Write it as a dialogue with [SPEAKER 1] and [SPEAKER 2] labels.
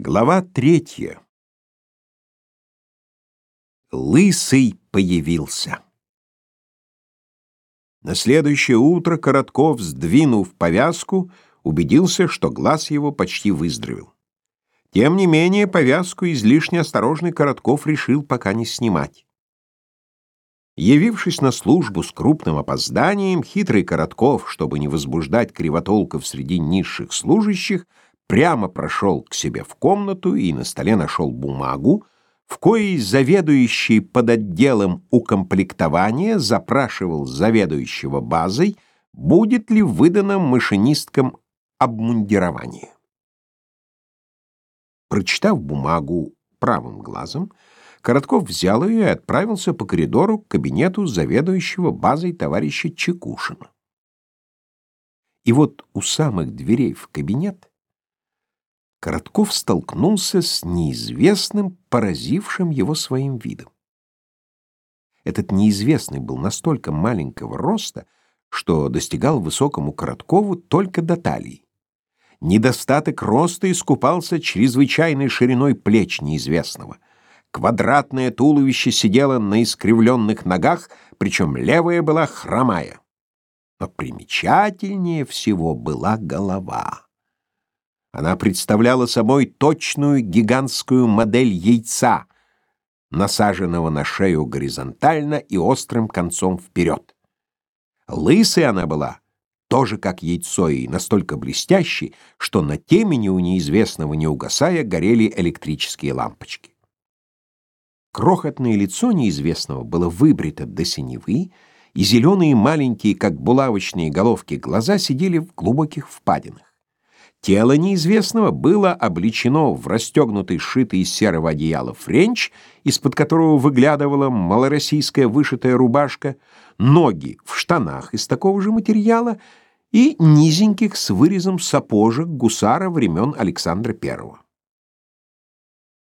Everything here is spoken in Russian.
[SPEAKER 1] Глава третья. Лысый появился. На следующее утро Коротков, сдвинув повязку, убедился, что глаз его почти выздоровел. Тем не менее, повязку излишне осторожный Коротков решил пока не снимать. Явившись на службу с крупным опозданием, хитрый Коротков, чтобы не возбуждать кривотолков среди низших служащих, прямо прошел к себе в комнату и на столе нашел бумагу, в коей заведующий под отделом укомплектования запрашивал заведующего базой, будет ли выдано машинисткам обмундирование. Прочитав бумагу правым глазом, Коротков взял ее и отправился по коридору к кабинету заведующего базой товарища Чекушина. И вот у самых дверей в кабинет Коротков столкнулся с неизвестным, поразившим его своим видом. Этот неизвестный был настолько маленького роста, что достигал высокому Короткову только до талии. Недостаток роста искупался чрезвычайной шириной плеч неизвестного. Квадратное туловище сидело на искривленных ногах, причем левая была хромая. Но примечательнее всего была голова. Она представляла собой точную гигантскую модель яйца, насаженного на шею горизонтально и острым концом вперед. Лысой она была, тоже как яйцо, и настолько блестящей, что на темени у неизвестного, не угасая, горели электрические лампочки. Крохотное лицо неизвестного было выбрито до синевы, и зеленые маленькие, как булавочные головки, глаза сидели в глубоких впадинах. Тело неизвестного было облечено в расстегнутый, сшитый из серого одеяла френч, из-под которого выглядывала малороссийская вышитая рубашка, ноги в штанах из такого же материала и низеньких с вырезом сапожек гусара времен Александра Первого.